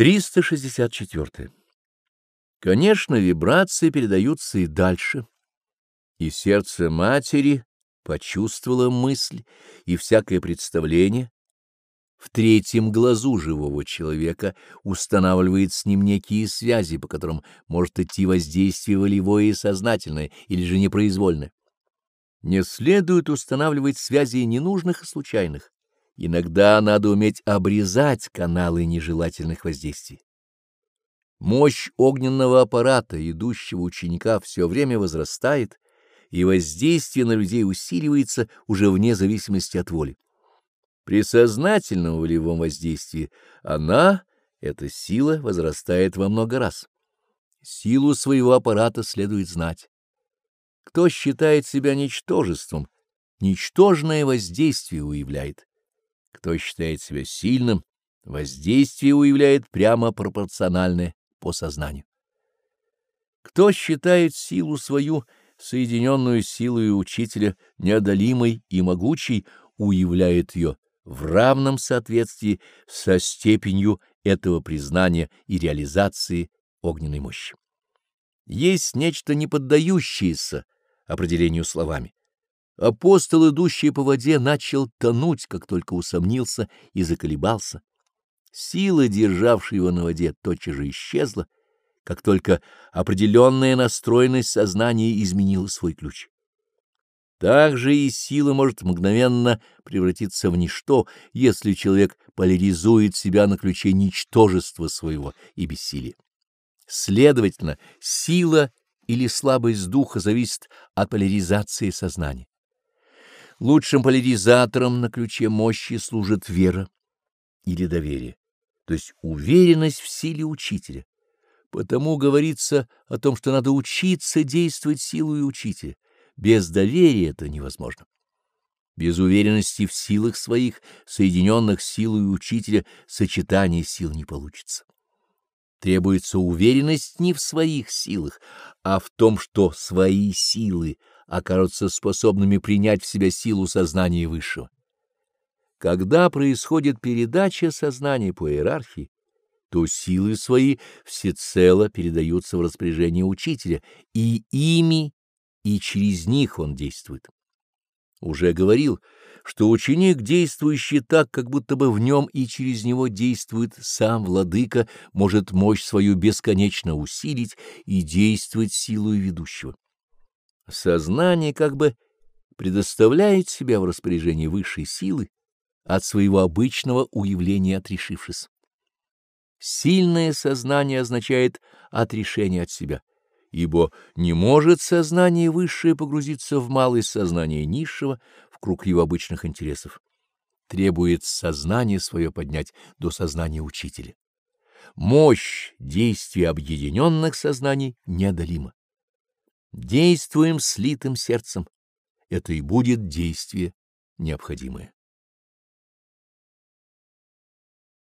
364. Конечно, вибрации передаются и дальше, и сердце матери почувствовало мысль и всякое представление, в третьем глазу живого человека устанавливает с ним некие связи, по которым может идти воздействие волевое и сознательное, или же непроизвольное. Не следует устанавливать связи ненужных и случайных. Иногда надо уметь обрезать каналы нежелательных воздействий. Мощь огненного аппарата, идущего ученика, все время возрастает, и воздействие на людей усиливается уже вне зависимости от воли. При сознательном волевом воздействии она, эта сила, возрастает во много раз. Силу своего аппарата следует знать. Кто считает себя ничтожеством, ничтожное воздействие уявляет. Кто считает себя сильным, воздействие уявляет прямо пропорциональное по сознанию. Кто считает силу свою, соединенную силой учителя, неодолимой и могучей, уявляет ее в равном соответствии со степенью этого признания и реализации огненной мощи. Есть нечто не поддающееся определению словами. Апостол, идущий по воде, начал тонуть, как только усомнился и заколебался. Сила, державшая его на воде, тотчас же исчезла, как только определенная настроенность сознания изменила свой ключ. Также и сила может мгновенно превратиться в ничто, если человек поляризует себя на ключе ничтожества своего и бессилия. Следовательно, сила или слабость духа зависит от поляризации сознания. Лучшим поляризатором на ключе мощи служит вера или доверие, то есть уверенность в силе учителя. Потому говорится о том, что надо учиться действовать силой учителя. Без доверия это невозможно. Без уверенности в силах своих, соединенных силой учителя, сочетание сил не получится. Требуется уверенность не в своих силах, а в том, что свои силы окажутся способными принять в себя силу сознания высшего. Когда происходит передача сознания по иерархии, то силы свои всецело передаются в распоряжение учителя, и ими и через них он действует. Уже говорил, что ученик, действующий так, как будто бы в нем и через него действует сам владыка, может мощь свою бесконечно усилить и действовать силой ведущего. Сознание как бы предоставляет себя в распоряжение высшей силы от своего обычного уявления отрешившись. Сильное сознание означает отрешение от себя ибо не может сознание высшее погрузиться в малое сознание низшего в круг его обычных интересов. Требует сознание свое поднять до сознания учителя. Мощь действия объединенных сознаний неодолима. Действуем слитым сердцем, это и будет действие необходимое.